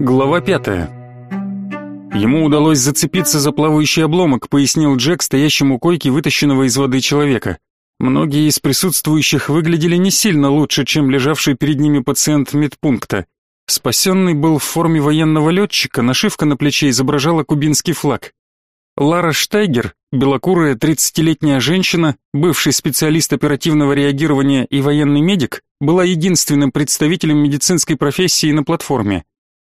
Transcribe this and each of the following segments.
Глава пятая. Ему удалось зацепиться за плавающий обломок, пояснил Джек, стоящему у койки вытащенного из воды человека. Многие из присутствующих выглядели не сильно лучше, чем лежавший перед ними пациент медпункта. Спасенный был в форме военного летчика, нашивка на плече изображала кубинский флаг. Лара Штайгер, белокурая 30-летняя женщина, бывший специалист оперативного реагирования и военный медик, была единственным представителем медицинской профессии на платформе.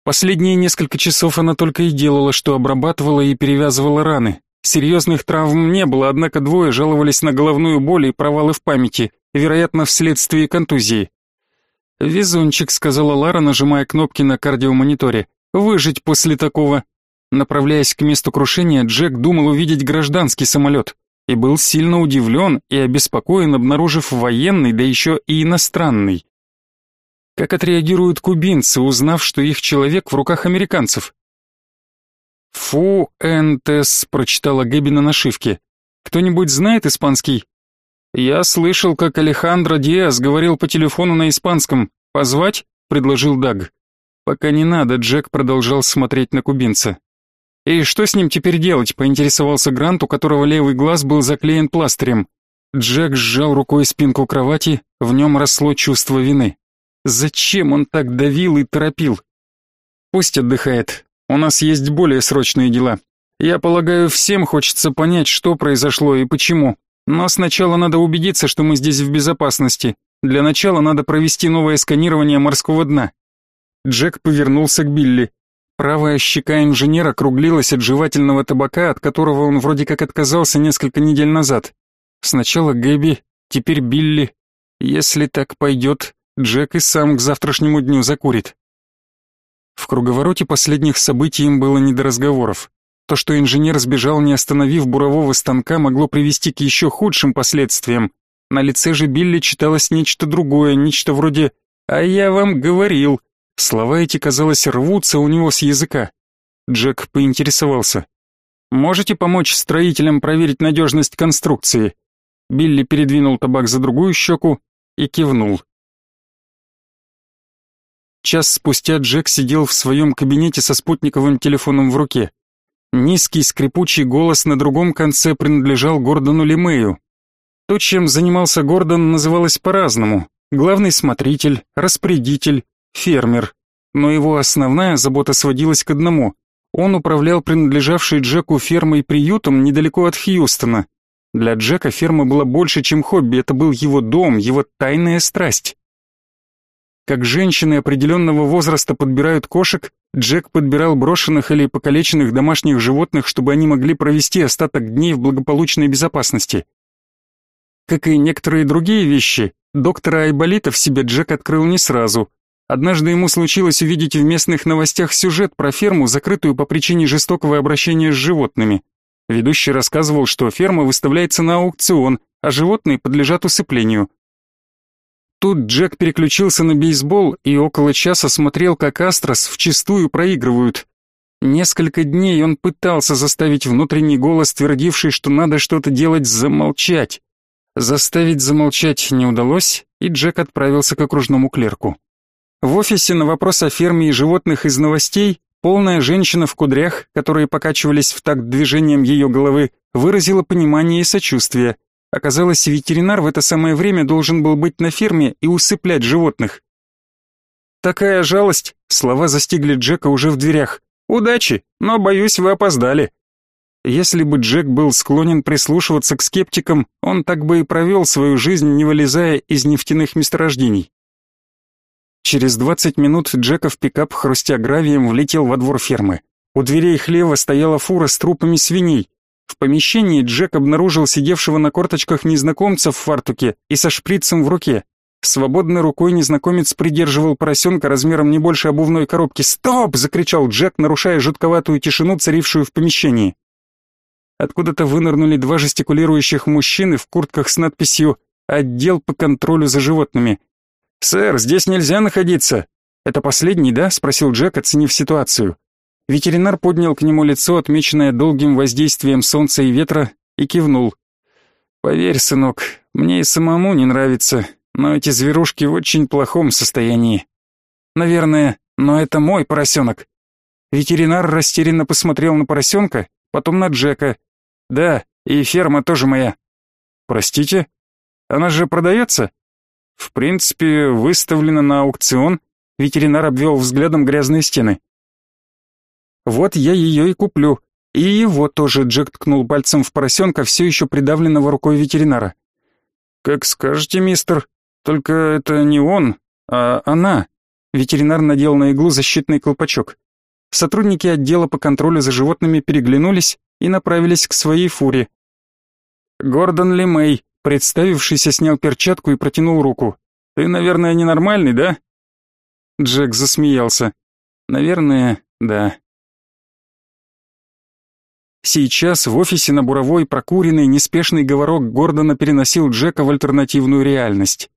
Последние несколько часов она только и делала, что обрабатывала и перевязывала раны. Серьезных травм не было, однако двое жаловались на головную боль и провалы в памяти, вероятно, вследствие контузии. «Везунчик», — сказала Лара, нажимая кнопки на кардиомониторе. «Выжить после такого». Направляясь к месту крушения, Джек думал увидеть гражданский самолет и был сильно удивлен и обеспокоен, обнаружив военный, да еще и иностранный. Как отреагируют кубинцы, узнав, что их человек в руках американцев? «Фу-энтес», — прочитала Гэби на нашивке. «Кто-нибудь знает испанский?» «Я слышал, как Алехандро Диас говорил по телефону на испанском. Позвать?» — предложил Даг. «Пока не надо», — Джек продолжал смотреть на кубинца. «И что с ним теперь делать?» — поинтересовался Грант, у которого левый глаз был заклеен пластырем. Джек сжал рукой спинку кровати, в нем росло чувство вины. Зачем он так давил и торопил? Пусть отдыхает. У нас есть более срочные дела. Я полагаю, всем хочется понять, что произошло и почему. Но сначала надо убедиться, что мы здесь в безопасности. Для начала надо провести новое сканирование морского дна. Джек повернулся к Билли. Правая щека инженера круглилась от жевательного табака, от которого он вроде как отказался несколько недель назад. Сначала Гэби, теперь Билли. Если так пойдет, Джек и сам к завтрашнему дню закурит. В круговороте последних событий им было не до разговоров. То, что инженер сбежал, не остановив бурового станка, могло привести к еще худшим последствиям. На лице же Билли читалось нечто другое, нечто вроде «А я вам говорил». Слова эти, казалось, рвутся у него с языка. Джек поинтересовался. «Можете помочь строителям проверить надежность конструкции?» Билли передвинул табак за другую щеку и кивнул. Час спустя Джек сидел в своем кабинете со спутниковым телефоном в руке. Низкий скрипучий голос на другом конце принадлежал Гордону Лемею. То, чем занимался Гордон, называлось по-разному. Главный смотритель, распорядитель, фермер. Но его основная забота сводилась к одному. Он управлял принадлежавшей Джеку фермой-приютом недалеко от Хьюстона. Для Джека ферма была больше, чем хобби, это был его дом, его тайная страсть. Как женщины определенного возраста подбирают кошек, Джек подбирал брошенных или покалеченных домашних животных, чтобы они могли провести остаток дней в благополучной безопасности. Как и некоторые другие вещи, доктора Айболита в себе Джек открыл не сразу. Однажды ему случилось увидеть в местных новостях сюжет про ферму, закрытую по причине жестокого обращения с животными. Ведущий рассказывал, что ферма выставляется на аукцион, а животные подлежат усыплению. Тут Джек переключился на бейсбол и около часа смотрел, как Астрос вчистую проигрывают. Несколько дней он пытался заставить внутренний голос, твердивший, что надо что-то делать, замолчать. Заставить замолчать не удалось, и Джек отправился к окружному клерку. В офисе на вопрос о ферме и животных из новостей полная женщина в кудрях, которые покачивались в такт движением ее головы, выразила понимание и сочувствие. Оказалось, ветеринар в это самое время должен был быть на ферме и усыплять животных. Такая жалость, слова застигли Джека уже в дверях. Удачи, но боюсь, вы опоздали. Если бы Джек был склонен прислушиваться к скептикам, он так бы и провел свою жизнь, не вылезая из нефтяных месторождений. Через 20 минут Джеков пикап, хрустя гравием, влетел во двор фермы. У дверей хлева стояла фура с трупами свиней. В помещении Джек обнаружил сидевшего на корточках незнакомца в фартуке и со шприцем в руке. Свободной рукой незнакомец придерживал поросенка размером не больше обувной коробки. «Стоп!» — закричал Джек, нарушая жутковатую тишину, царившую в помещении. Откуда-то вынырнули два жестикулирующих мужчины в куртках с надписью «Отдел по контролю за животными». «Сэр, здесь нельзя находиться». «Это последний, да?» — спросил Джек, оценив ситуацию. Ветеринар поднял к нему лицо, отмеченное долгим воздействием солнца и ветра, и кивнул. «Поверь, сынок, мне и самому не нравится, но эти зверушки в очень плохом состоянии. Наверное, но это мой поросенок. Ветеринар растерянно посмотрел на поросенка, потом на Джека. «Да, и ферма тоже моя». «Простите? Она же продается?» «В принципе, выставлена на аукцион». Ветеринар обвел взглядом грязные стены. «Вот я ее и куплю. И его тоже», — Джек ткнул пальцем в поросенка, все еще придавленного рукой ветеринара. «Как скажете, мистер. Только это не он, а она». Ветеринар надел на иглу защитный колпачок. Сотрудники отдела по контролю за животными переглянулись и направились к своей фуре. Гордон Лемей, представившийся, снял перчатку и протянул руку. «Ты, наверное, ненормальный, да?» Джек засмеялся. «Наверное, да». Сейчас в офисе на Буровой прокуренный неспешный говорок Гордона переносил Джека в альтернативную реальность.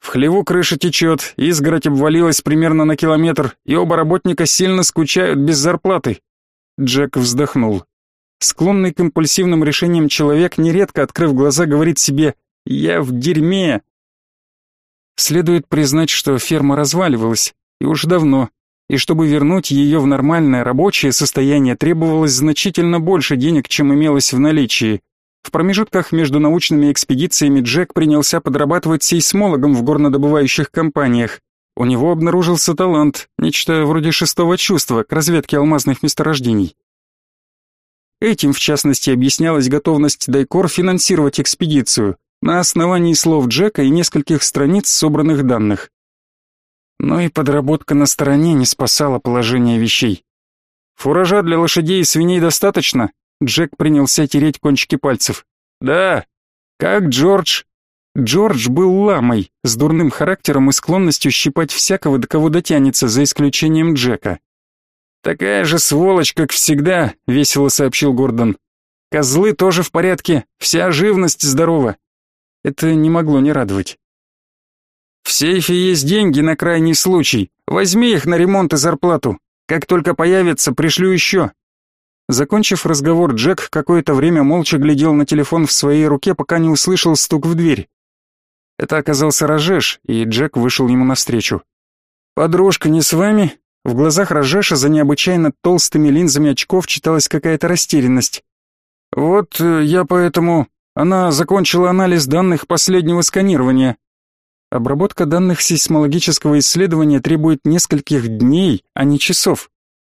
В хлеву крыша течет, изгородь обвалилась примерно на километр, и оба работника сильно скучают без зарплаты. Джек вздохнул. Склонный к импульсивным решениям человек, нередко открыв глаза, говорит себе «Я в дерьме». Следует признать, что ферма разваливалась, и уж давно, и чтобы вернуть ее в нормальное рабочее состояние требовалось значительно больше денег, чем имелось в наличии. В промежутках между научными экспедициями Джек принялся подрабатывать сейсмологом в горнодобывающих компаниях. У него обнаружился талант, нечто вроде шестого чувства к разведке алмазных месторождений. Этим, в частности, объяснялась готовность Дайкор финансировать экспедицию на основании слов Джека и нескольких страниц собранных данных. Но и подработка на стороне не спасала положение вещей. Фуража для лошадей и свиней достаточно, Джек принялся тереть кончики пальцев. «Да, как Джордж?» Джордж был ламой, с дурным характером и склонностью щипать всякого, до кого дотянется, за исключением Джека. «Такая же сволочь, как всегда», — весело сообщил Гордон. «Козлы тоже в порядке, вся живность здорова». Это не могло не радовать. «В сейфе есть деньги на крайний случай. Возьми их на ремонт и зарплату. Как только появятся, пришлю еще. Закончив разговор, Джек какое-то время молча глядел на телефон в своей руке, пока не услышал стук в дверь. Это оказался Рожеш, и Джек вышел ему навстречу. «Подружка не с вами?» В глазах Рожеша за необычайно толстыми линзами очков читалась какая-то растерянность. «Вот э, я поэтому...» Она закончила анализ данных последнего сканирования. Обработка данных сейсмологического исследования требует нескольких дней, а не часов.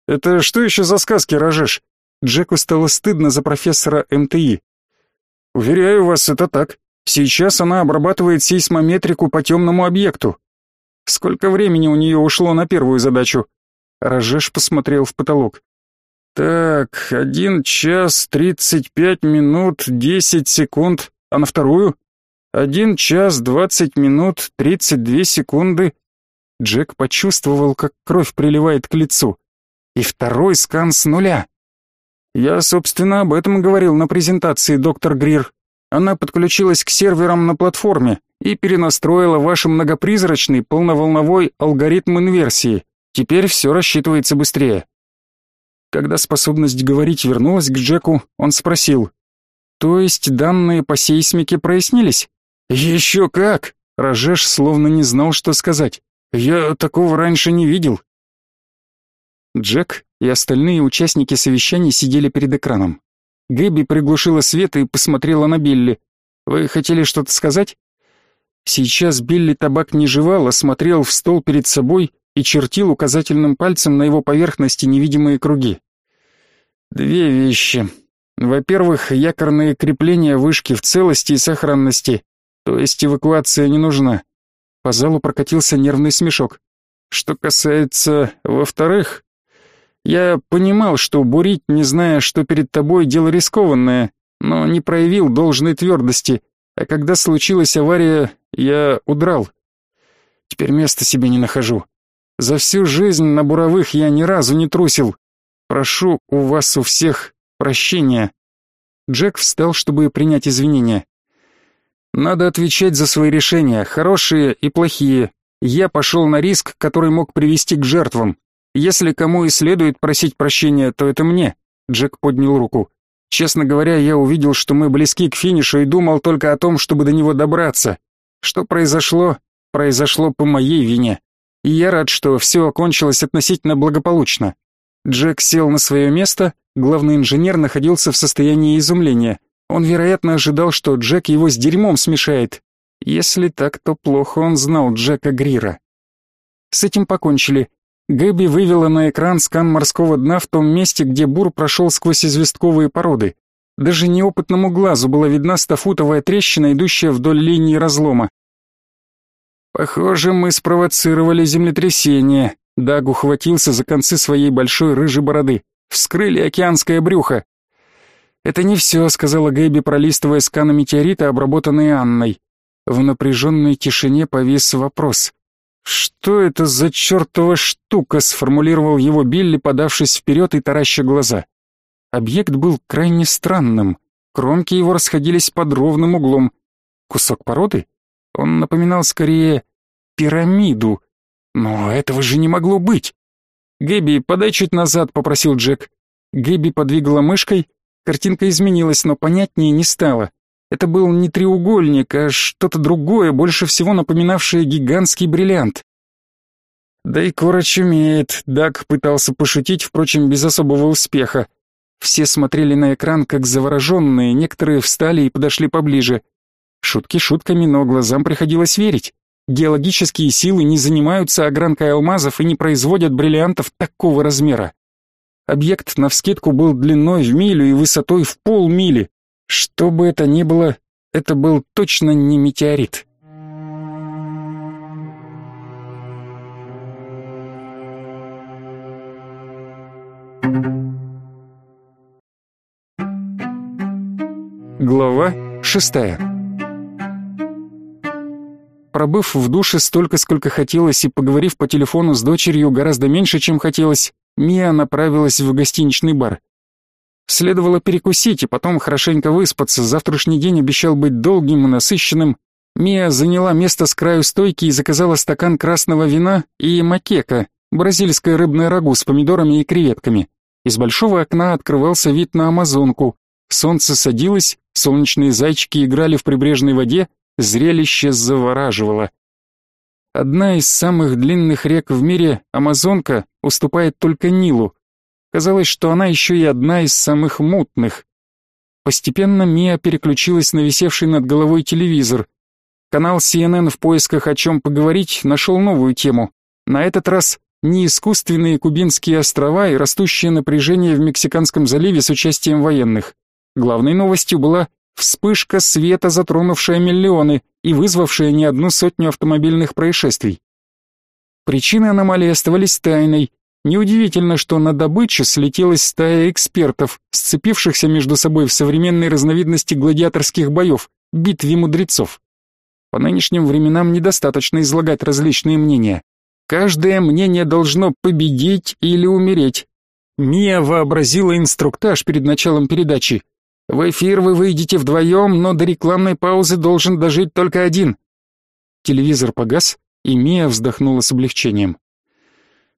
Это что еще за сказки, Рожеш? Джеку стало стыдно за профессора МТИ. «Уверяю вас, это так. Сейчас она обрабатывает сейсмометрику по темному объекту. Сколько времени у нее ушло на первую задачу?» Рожеш посмотрел в потолок. «Так, один час тридцать пять минут десять секунд, а на вторую?» «Один час двадцать минут тридцать две секунды». Джек почувствовал, как кровь приливает к лицу. И второй скан с нуля. Я, собственно, об этом говорил на презентации, доктор Грир. Она подключилась к серверам на платформе и перенастроила ваш многопризрачный полноволновой алгоритм инверсии. Теперь все рассчитывается быстрее. Когда способность говорить вернулась к Джеку, он спросил: "То есть данные по сейсмике прояснились?" «Еще как!" Рожеш словно не знал, что сказать. "Я такого раньше не видел. Джек и остальные участники совещания сидели перед экраном. Гэби приглушила свет и посмотрела на Билли. «Вы хотели что-то сказать?» Сейчас Билли табак не жевал, а смотрел в стол перед собой и чертил указательным пальцем на его поверхности невидимые круги. «Две вещи. Во-первых, якорные крепления вышки в целости и сохранности, то есть эвакуация не нужна». По залу прокатился нервный смешок. «Что касается во-вторых, я понимал, что бурить, не зная, что перед тобой, дело рискованное, но не проявил должной твердости, а когда случилась авария, я удрал. Теперь места себе не нахожу. За всю жизнь на буровых я ни разу не трусил. Прошу у вас у всех прощения. Джек встал, чтобы принять извинения. Надо отвечать за свои решения, хорошие и плохие. Я пошел на риск, который мог привести к жертвам. Если кому и следует просить прощения, то это мне. Джек поднял руку. Честно говоря, я увидел, что мы близки к финишу и думал только о том, чтобы до него добраться. Что произошло? Произошло по моей вине. И я рад, что все окончилось относительно благополучно. Джек сел на свое место, главный инженер находился в состоянии изумления. Он, вероятно, ожидал, что Джек его с дерьмом смешает. Если так, то плохо он знал Джека Грира. С этим покончили. Гэби вывела на экран скан морского дна в том месте, где бур прошел сквозь известковые породы. Даже неопытному глазу была видна стафутовая трещина, идущая вдоль линии разлома. «Похоже, мы спровоцировали землетрясение», Даг ухватился за концы своей большой рыжей бороды. «Вскрыли океанское брюхо!» «Это не все», — сказала Гэби, пролистывая сканы метеорита, обработанные Анной. В напряженной тишине повис вопрос. «Что это за чертова штука?» — сформулировал его Билли, подавшись вперед и тараща глаза. Объект был крайне странным. Кромки его расходились под ровным углом. Кусок породы? Он напоминал скорее пирамиду. Но этого же не могло быть. «Гэби, подай чуть назад», — попросил Джек. Гэби подвигала мышкой. Картинка изменилась, но понятнее не стало. Это был не треугольник, а что-то другое, больше всего напоминавшее гигантский бриллиант. Да и Кора чумеет, Даг пытался пошутить, впрочем, без особого успеха. Все смотрели на экран как завороженные, некоторые встали и подошли поближе. Шутки шутками, но глазам приходилось верить. Геологические силы не занимаются огранкой алмазов и не производят бриллиантов такого размера. Объект навскидку был длиной в милю и высотой в полмили. Что бы это ни было, это был точно не метеорит. Глава шестая Пробыв в душе столько, сколько хотелось, и поговорив по телефону с дочерью гораздо меньше, чем хотелось, Мия направилась в гостиничный бар. Следовало перекусить и потом хорошенько выспаться, завтрашний день обещал быть долгим и насыщенным. Мия заняла место с краю стойки и заказала стакан красного вина и макека, бразильское рыбное рагу с помидорами и креветками. Из большого окна открывался вид на Амазонку. Солнце садилось, солнечные зайчики играли в прибрежной воде, Зрелище завораживало. Одна из самых длинных рек в мире, Амазонка, уступает только Нилу. Казалось, что она еще и одна из самых мутных. Постепенно Мия переключилась на висевший над головой телевизор. Канал CNN в поисках о чем поговорить нашел новую тему. На этот раз не искусственные кубинские острова и растущее напряжение в Мексиканском заливе с участием военных. Главной новостью была Вспышка света, затронувшая миллионы и вызвавшая не одну сотню автомобильных происшествий. Причины аномалии оставались тайной. Неудивительно, что на добычу слетелась стая экспертов, сцепившихся между собой в современной разновидности гладиаторских боев, битве мудрецов. По нынешним временам недостаточно излагать различные мнения. Каждое мнение должно победить или умереть. Мия вообразила инструктаж перед началом передачи, в эфир вы выйдете вдвоем, но до рекламной паузы должен дожить только один. Телевизор погас, и Мия вздохнула с облегчением.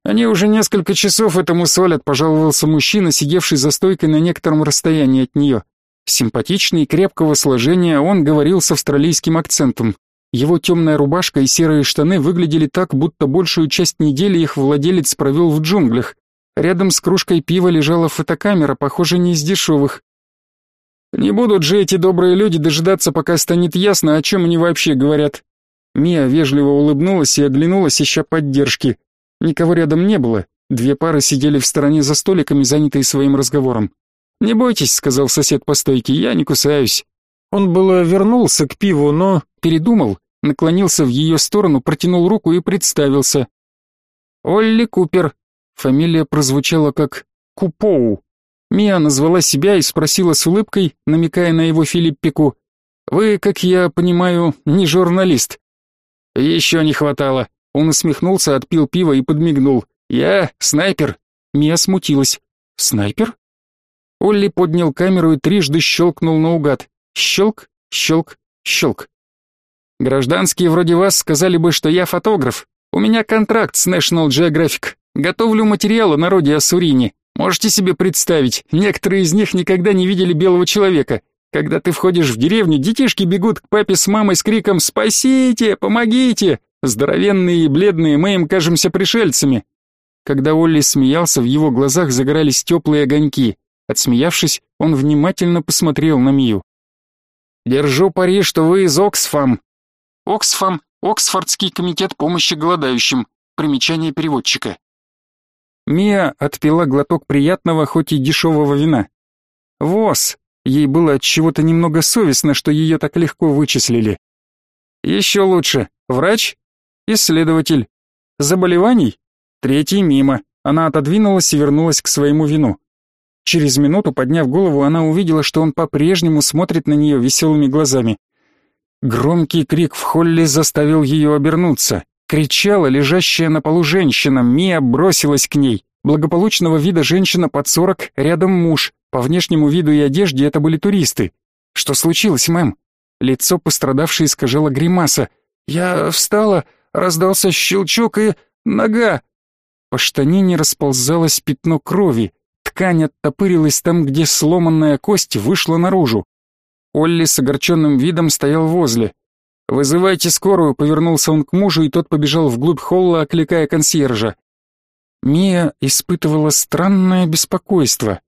Они уже несколько часов этому солят, пожаловался мужчина, сидевший за стойкой на некотором расстоянии от нее. Симпатичный, крепкого сложения, он говорил с австралийским акцентом. Его темная рубашка и серые штаны выглядели так, будто большую часть недели их владелец провел в джунглях. Рядом с кружкой пива лежала фотокамера, похоже, не из дешевых. Не будут же эти добрые люди дожидаться, пока станет ясно, о чем они вообще говорят. Мия вежливо улыбнулась и оглянулась, ища поддержки. Никого рядом не было. Две пары сидели в стороне за столиками, занятые своим разговором. «Не бойтесь», — сказал сосед по стойке, — «я не кусаюсь». Он было вернулся к пиву, но передумал, наклонился в ее сторону, протянул руку и представился. «Олли Купер». Фамилия прозвучала как Купоу. Мия назвала себя и спросила с улыбкой, намекая на его Филиппику. «Вы, как я понимаю, не журналист?» «Еще не хватало». Он усмехнулся, отпил пиво и подмигнул. «Я снайпер». Мия смутилась. «Снайпер?» Олли поднял камеру и трижды щелкнул наугад. Щелк, щелк, щелк. «Гражданские вроде вас сказали бы, что я фотограф. У меня контракт с National Geographic. Готовлю материалы на роде Ассурини. Можете себе представить, некоторые из них никогда не видели белого человека. Когда ты входишь в деревню, детишки бегут к папе с мамой с криком «Спасите! Помогите!» Здоровенные и бледные, мы им кажемся пришельцами. Когда Олли смеялся, в его глазах загорались теплые огоньки. Отсмеявшись, он внимательно посмотрел на Мию. «Держу пари, что вы из Оксфам». «Оксфам — Оксфордский комитет помощи голодающим». Примечание переводчика. Мия отпила глоток приятного, хоть и дешевого вина. ВОЗ. Ей было от чего-то немного совестно, что ее так легко вычислили. Еще лучше. Врач? Исследователь. Заболеваний? Третий мимо. Она отодвинулась и вернулась к своему вину. Через минуту, подняв голову, она увидела, что он по-прежнему смотрит на нее веселыми глазами. Громкий крик в холле заставил ее обернуться. Кричала лежащая на полу женщина, Мия бросилась к ней. Благополучного вида женщина под сорок, рядом муж. По внешнему виду и одежде это были туристы. «Что случилось, мэм?» Лицо пострадавшей искажало гримаса. «Я встала, раздался щелчок и... нога!» По штанине расползалось пятно крови. Ткань оттопырилась там, где сломанная кость вышла наружу. Олли с огорченным видом стоял возле. «Вызывайте скорую», — повернулся он к мужу, и тот побежал вглубь холла, окликая консьержа. Мия испытывала странное беспокойство.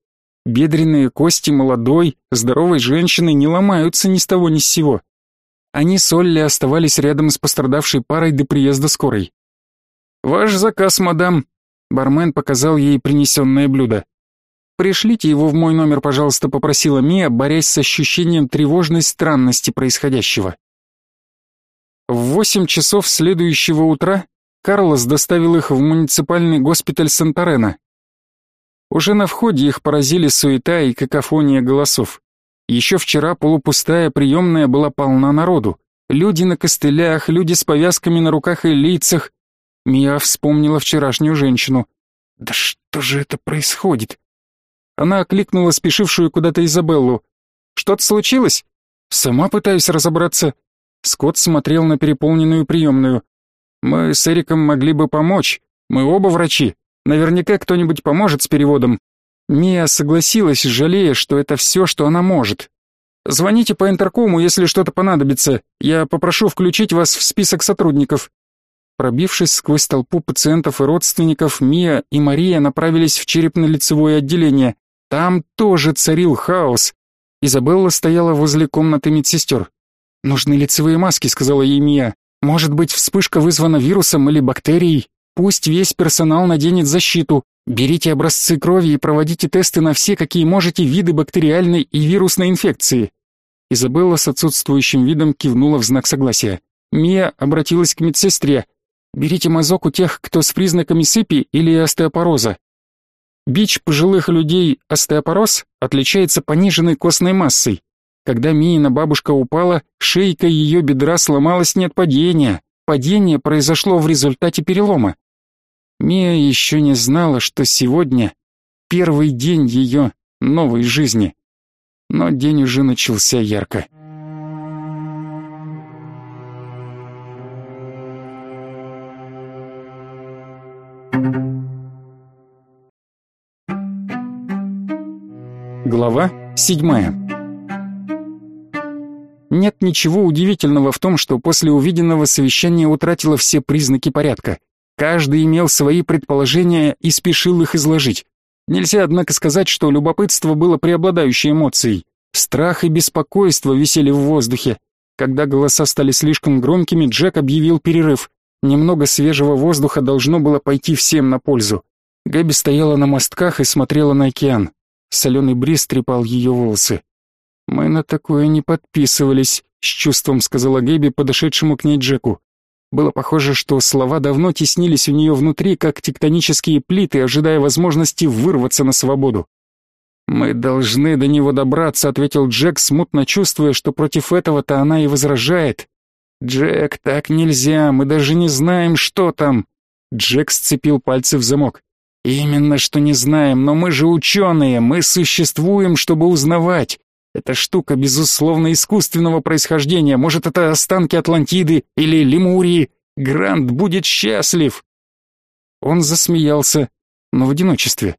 Бедренные кости молодой, здоровой женщины не ломаются ни с того ни с сего. Они с Олли оставались рядом с пострадавшей парой до приезда скорой. «Ваш заказ, мадам», — бармен показал ей принесенное блюдо. «Пришлите его в мой номер, пожалуйста», — попросила Мия, борясь с ощущением тревожной странности происходящего. В восемь часов следующего утра Карлос доставил их в муниципальный госпиталь Санторена. Уже на входе их поразили суета и какофония голосов. Еще вчера полупустая приемная была полна народу. Люди на костылях, люди с повязками на руках и лицах. Мия вспомнила вчерашнюю женщину. «Да что же это происходит?» Она окликнула спешившую куда-то Изабеллу. «Что-то случилось?» «Сама пытаюсь разобраться. Скотт смотрел на переполненную приемную. «Мы с Эриком могли бы помочь. Мы оба врачи. Наверняка кто-нибудь поможет с переводом». Мия согласилась, жалея, что это все, что она может. «Звоните по интеркому, если что-то понадобится. Я попрошу включить вас в список сотрудников». Пробившись сквозь толпу пациентов и родственников, Мия и Мария направились в черепно-лицевое отделение. Там тоже царил хаос. Изабелла стояла возле комнаты медсестер. «Нужны лицевые маски», — сказала ей. «Может быть, вспышка вызвана вирусом или бактерией? Пусть весь персонал наденет защиту. Берите образцы крови и проводите тесты на все, какие можете, виды бактериальной и вирусной инфекции». Изабелла с отсутствующим видом кивнула в знак согласия. Мия обратилась к медсестре. «Берите мазок у тех, кто с признаками сыпи или остеопороза. Бич пожилых людей остеопороз отличается пониженной костной массой. Когда Миина бабушка упала, шейка ее бедра сломалась не от падения. Падение произошло в результате перелома. Мия еще не знала, что сегодня первый день ее новой жизни. Но день уже начался ярко. Глава седьмая нет ничего удивительного в том, что после увиденного совещание утратило все признаки порядка. Каждый имел свои предположения и спешил их изложить. Нельзя, однако, сказать, что любопытство было преобладающей эмоцией. Страх и беспокойство висели в воздухе. Когда голоса стали слишком громкими, Джек объявил перерыв. Немного свежего воздуха должно было пойти всем на пользу. Габи стояла на мостках и смотрела на океан. Соленый бриз трепал ее волосы. «Мы на такое не подписывались», — с чувством сказала Гэби, подошедшему к ней Джеку. Было похоже, что слова давно теснились у нее внутри, как тектонические плиты, ожидая возможности вырваться на свободу. «Мы должны до него добраться», — ответил Джек, смутно чувствуя, что против этого-то она и возражает. «Джек, так нельзя, мы даже не знаем, что там». Джек сцепил пальцы в замок. «Именно что не знаем, но мы же ученые, мы существуем, чтобы узнавать. Эта штука, безусловно, искусственного происхождения. Может, это останки Атлантиды или Лемурии. Грант будет счастлив. Он засмеялся, но в одиночестве.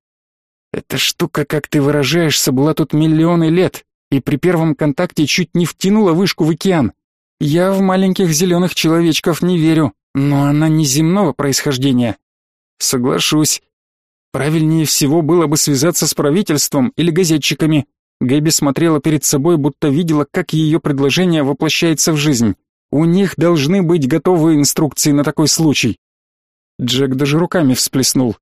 Эта штука, как ты выражаешься, была тут миллионы лет, и при первом контакте чуть не втянула вышку в океан. Я в маленьких зеленых человечков не верю, но она не земного происхождения. Соглашусь, Правильнее всего было бы связаться с правительством или газетчиками. Гэби смотрела перед собой, будто видела, как ее предложение воплощается в жизнь. У них должны быть готовые инструкции на такой случай. Джек даже руками всплеснул.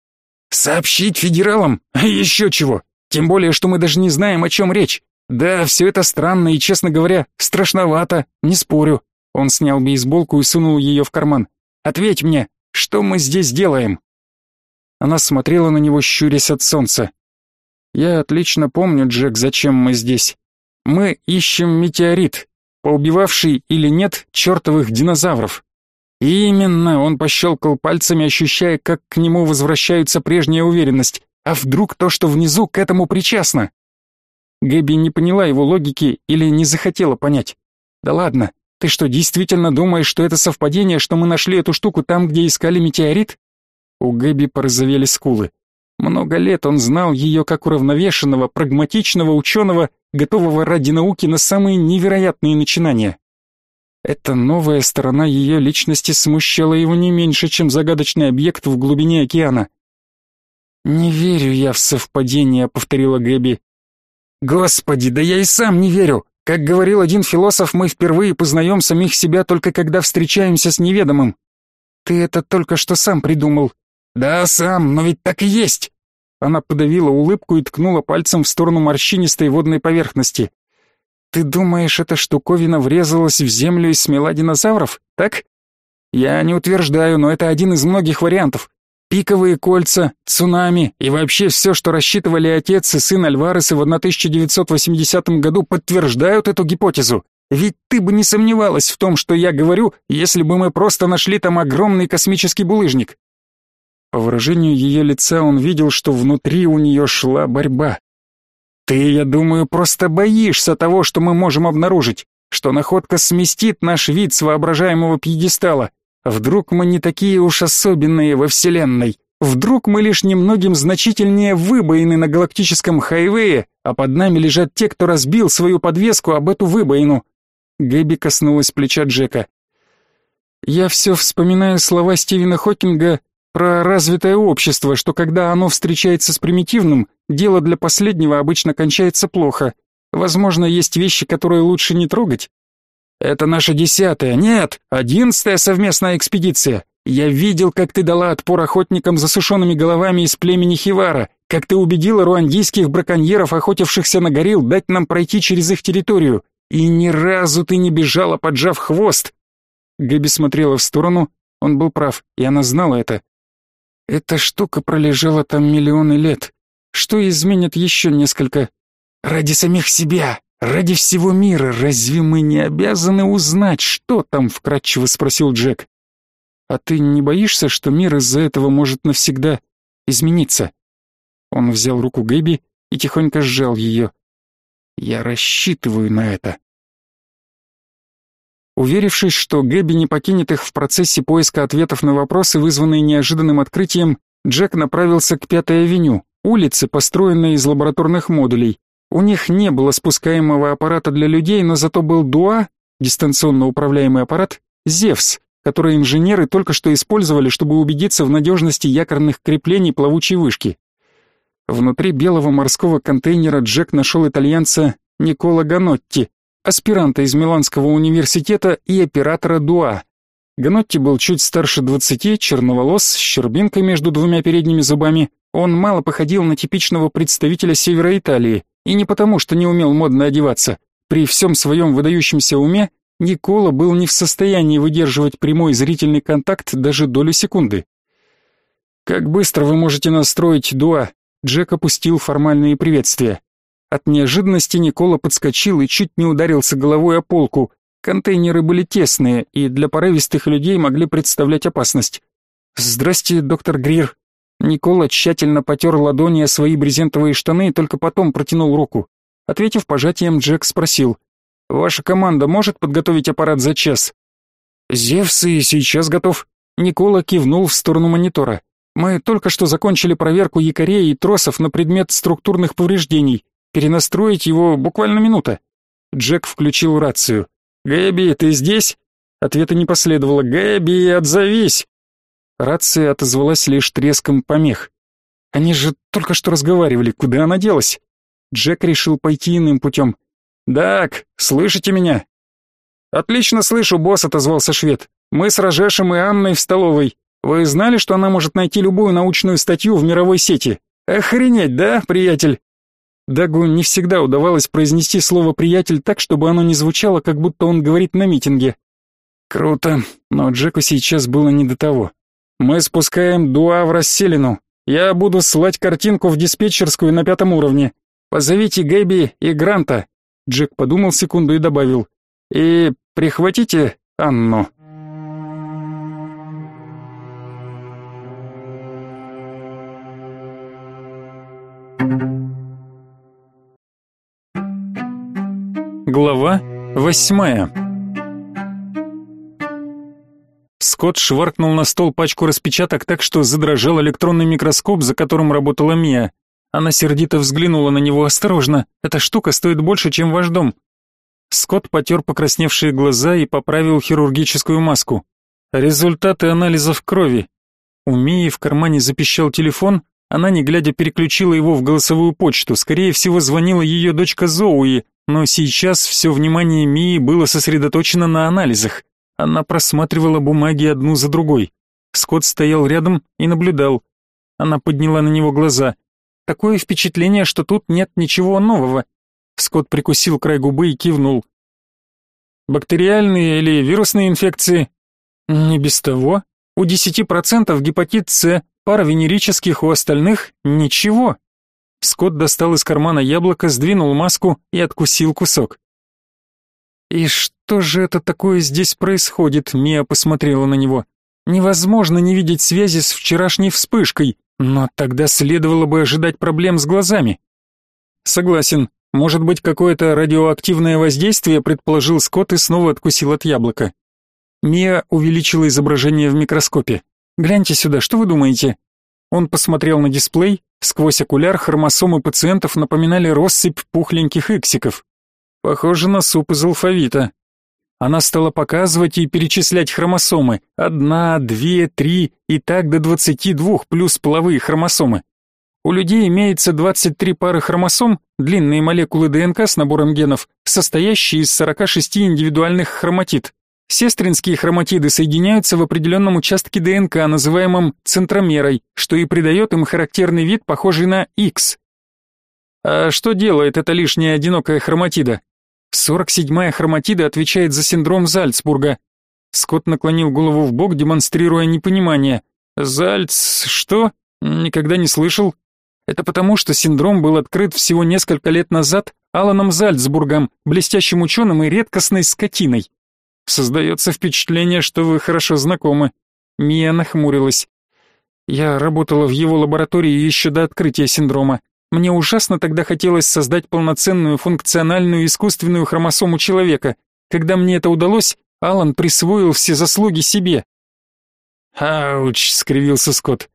«Сообщить федералам? Еще чего! Тем более, что мы даже не знаем, о чем речь. Да, все это странно и, честно говоря, страшновато, не спорю». Он снял бейсболку и сунул ее в карман. «Ответь мне, что мы здесь делаем?» Она смотрела на него, щурясь от солнца. «Я отлично помню, Джек, зачем мы здесь. Мы ищем метеорит, поубивавший или нет чертовых динозавров. Именно, он пощелкал пальцами, ощущая, как к нему возвращается прежняя уверенность. А вдруг то, что внизу, к этому причастно? Гэби не поняла его логики или не захотела понять. Да ладно, ты что, действительно думаешь, что это совпадение, что мы нашли эту штуку там, где искали метеорит? У Гэби порозовели скулы. Много лет он знал ее как уравновешенного, прагматичного ученого, готового ради науки на самые невероятные начинания. Эта новая сторона ее личности смущала его не меньше, чем загадочный объект в глубине океана. «Не верю я в совпадение», — повторила Гэби. «Господи, да я и сам не верю. Как говорил один философ, мы впервые познаем самих себя только когда встречаемся с неведомым. Ты это только что сам придумал». «Да, сам, но ведь так и есть». Она подавила улыбку и ткнула пальцем в сторону морщинистой водной поверхности. Ты думаешь, эта штуковина врезалась в землю и смела динозавров, так? Я не утверждаю, но это один из многих вариантов. Пиковые кольца, цунами и вообще все, что рассчитывали отец и сын Альвареса в 1980 году, подтверждают эту гипотезу. Ведь ты бы не сомневалась в том, что я говорю, если бы мы просто нашли там огромный космический булыжник. По выражению ее лица он видел, что внутри у нее шла борьба. Ты, я думаю, просто боишься того, что мы можем обнаружить, что находка сместит наш вид с воображаемого пьедестала. Вдруг мы не такие уж особенные во Вселенной. Вдруг мы лишь немногим значительнее выбоины на галактическом хайвее, а под нами лежат те, кто разбил свою подвеску об эту выбоину. Гэби коснулась плеча Джека. Я все вспоминаю слова Стивена Хокинга про развитое общество, что когда оно встречается с примитивным, дело для последнего обычно кончается плохо. Возможно, есть вещи, которые лучше не трогать. Это наша десятая, нет, одиннадцатая совместная экспедиция. Я видел, как ты дала отпор охотникам за сушеными головами из племени Хивара, как ты убедила руандийских браконьеров, охотившихся на горилл, дать нам пройти через их территорию. И ни разу ты не бежала, поджав хвост. Гэби смотрела в сторону, он был прав, и она знала это. Эта штука пролежала там миллионы лет. Что изменит еще несколько? Ради самих себя, ради всего мира, разве мы не обязаны узнать, что там, вкратчиво спросил Джек. А ты не боишься, что мир из-за этого может навсегда измениться? Он взял руку Гэби и тихонько сжал ее. Я рассчитываю на это. Уверившись, что Гэби не покинет их в процессе поиска ответов на вопросы, вызванные неожиданным открытием, Джек направился к Пятой авеню, улице, построенной из лабораторных модулей. У них не было спускаемого аппарата для людей, но зато был ДУА, дистанционно управляемый аппарат, Зевс, который инженеры только что использовали, чтобы убедиться в надежности якорных креплений плавучей вышки. Внутри белого морского контейнера Джек нашел итальянца Никола Ганотти, аспиранта из Миланского университета и оператора Дуа. Ганотти был чуть старше двадцати, черноволос, с щербинкой между двумя передними зубами. Он мало походил на типичного представителя севера Италии, и не потому, что не умел модно одеваться. При всем своем выдающемся уме Никола был не в состоянии выдерживать прямой зрительный контакт даже долю секунды. «Как быстро вы можете настроить Дуа?» Джек опустил формальные приветствия. От неожиданности Никола подскочил и чуть не ударился головой о полку. Контейнеры были тесные и для порывистых людей могли представлять опасность. «Здрасте, доктор Грир». Никола тщательно потер ладони о свои брезентовые штаны и только потом протянул руку. Ответив пожатием, Джек спросил. «Ваша команда может подготовить аппарат за час?» «Зевс и сейчас готов». Никола кивнул в сторону монитора. «Мы только что закончили проверку якорей и тросов на предмет структурных повреждений. Перенастроить его буквально минута. Джек включил рацию. «Гэби, ты здесь?» Ответа не последовало. «Гэби, отзовись!» Рация отозвалась лишь треском помех. Они же только что разговаривали, куда она делась? Джек решил пойти иным путем. «Дак, слышите меня?» «Отлично слышу, босс», — отозвался швед. «Мы с Рожешем и Анной в столовой. Вы знали, что она может найти любую научную статью в мировой сети? Охренеть, да, приятель?» Дагу не всегда удавалось произнести слово «приятель» так, чтобы оно не звучало, как будто он говорит на митинге. Круто, но Джеку сейчас было не до того. Мы спускаем Дуа в расселину. Я буду слать картинку в диспетчерскую на пятом уровне. Позовите Гэби и Гранта. Джек подумал секунду и добавил. И прихватите Анну. Глава восьмая Скотт шваркнул на стол пачку распечаток так, что задрожал электронный микроскоп, за которым работала Мия. Она сердито взглянула на него осторожно. Эта штука стоит больше, чем ваш дом. Скотт потер покрасневшие глаза и поправил хирургическую маску. Результаты анализов крови. У Мии в кармане запищал телефон, она, не глядя, переключила его в голосовую почту. Скорее всего, звонила ее дочка Зоуи, но сейчас все внимание Мии было сосредоточено на анализах. Она просматривала бумаги одну за другой. Скотт стоял рядом и наблюдал. Она подняла на него глаза. Такое впечатление, что тут нет ничего нового. Скотт прикусил край губы и кивнул. Бактериальные или вирусные инфекции? Не без того. У 10% гепатит С, пара венерических, у остальных ничего. Скотт достал из кармана яблоко, сдвинул маску и откусил кусок. «И что же это такое здесь происходит?» Мия посмотрела на него. «Невозможно не видеть связи с вчерашней вспышкой. Но тогда следовало бы ожидать проблем с глазами. Согласен. Может быть, какое-то радиоактивное воздействие, предположил Скотт и снова откусил от яблока. Мия увеличила изображение в микроскопе. Гляньте сюда, что вы думаете? Он посмотрел на дисплей, сквозь окуляр хромосомы пациентов напоминали россыпь пухленьких иксиков. Похоже на суп из алфавита. Она стала показывать и перечислять хромосомы. Одна, две, три и так до двадцати двух плюс половые хромосомы. У людей имеется 23 пары хромосом, длинные молекулы ДНК с набором генов, состоящие из 46 индивидуальных хроматид. Сестринские хроматиды соединяются в определенном участке ДНК, называемом центромерой, что и придает им характерный вид, похожий на X. А что делает эта лишняя одинокая хроматида? 47-я хроматида отвечает за синдром Зальцбурга. Скотт наклонил голову в бок, демонстрируя непонимание. Зальц что? Никогда не слышал. Это потому, что синдром был открыт всего несколько лет назад Аланом Зальцбургом, блестящим ученым и редкостной скотиной. Создается впечатление, что вы хорошо знакомы. Мия нахмурилась. Я работала в его лаборатории еще до открытия синдрома. Мне ужасно тогда хотелось создать полноценную функциональную искусственную хромосому человека. Когда мне это удалось, Алан присвоил все заслуги себе. «Ауч!» — скривился Скотт.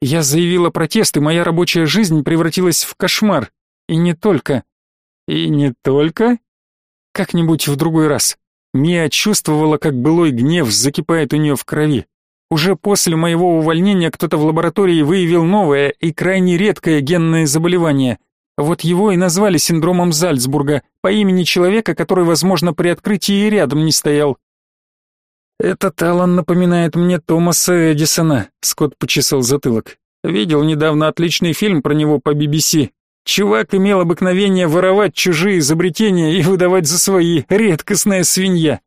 «Я заявила протест, и моя рабочая жизнь превратилась в кошмар. И не только». «И не только?» «Как-нибудь в другой раз. Мия чувствовала, как былой гнев закипает у нее в крови. Уже после моего увольнения кто-то в лаборатории выявил новое и крайне редкое генное заболевание. Вот его и назвали синдромом Зальцбурга, по имени человека, который, возможно, при открытии рядом не стоял. «Этот Алан напоминает мне Томаса Эдисона», — Скотт почесал затылок. «Видел недавно отличный фильм про него по BBC. Чувак имел обыкновение воровать чужие изобретения и выдавать за свои, редкостная свинья.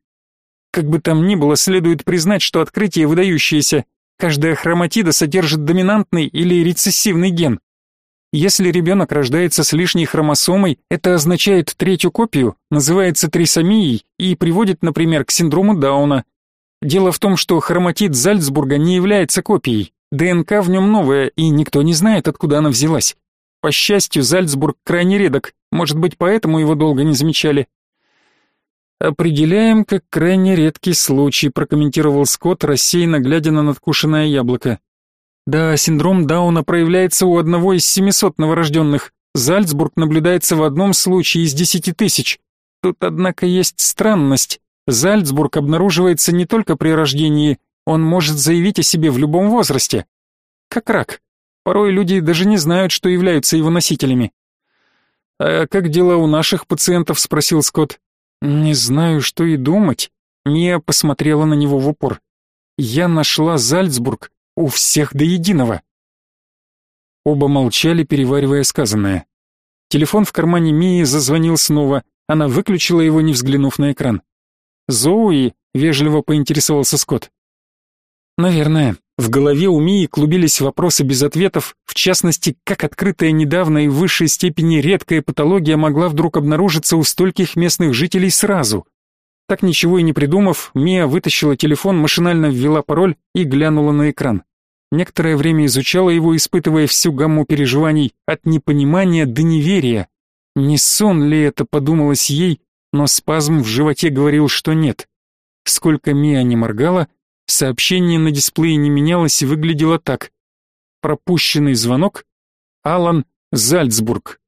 Как бы там ни было, следует признать, что открытие выдающееся. Каждая хроматида содержит доминантный или рецессивный ген. Если ребенок рождается с лишней хромосомой, это означает третью копию, называется трисомией и приводит, например, к синдрому Дауна. Дело в том, что хроматид Зальцбурга не является копией. ДНК в нем новая, и никто не знает, откуда она взялась. По счастью, Зальцбург крайне редок, может быть, поэтому его долго не замечали. «Определяем как крайне редкий случай», прокомментировал Скотт, рассеянно глядя на надкушенное яблоко. «Да, синдром Дауна проявляется у одного из 700 новорожденных. Зальцбург наблюдается в одном случае из десяти тысяч. Тут, однако, есть странность. Зальцбург обнаруживается не только при рождении, он может заявить о себе в любом возрасте. Как рак. Порой люди даже не знают, что являются его носителями. «А как дела у наших пациентов?» — спросил Скотт. «Не знаю, что и думать». Мия посмотрела на него в упор. «Я нашла Зальцбург у всех до единого». Оба молчали, переваривая сказанное. Телефон в кармане Мии зазвонил снова. Она выключила его, не взглянув на экран. «Зоуи?» — вежливо поинтересовался Скотт. «Наверное». В голове у Мии клубились вопросы без ответов, в частности, как открытая недавно и в высшей степени редкая патология могла вдруг обнаружиться у стольких местных жителей сразу. Так ничего и не придумав, Мия вытащила телефон, машинально ввела пароль и глянула на экран. Некоторое время изучала его, испытывая всю гамму переживаний от непонимания до неверия. Не сон ли это, подумалось ей, но спазм в животе говорил, что нет. Сколько Мия не моргала, сообщение на дисплее не менялось и выглядело так. Пропущенный звонок. Алан Зальцбург.